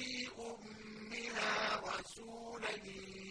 فِي أُمِّهَا رَسُولًا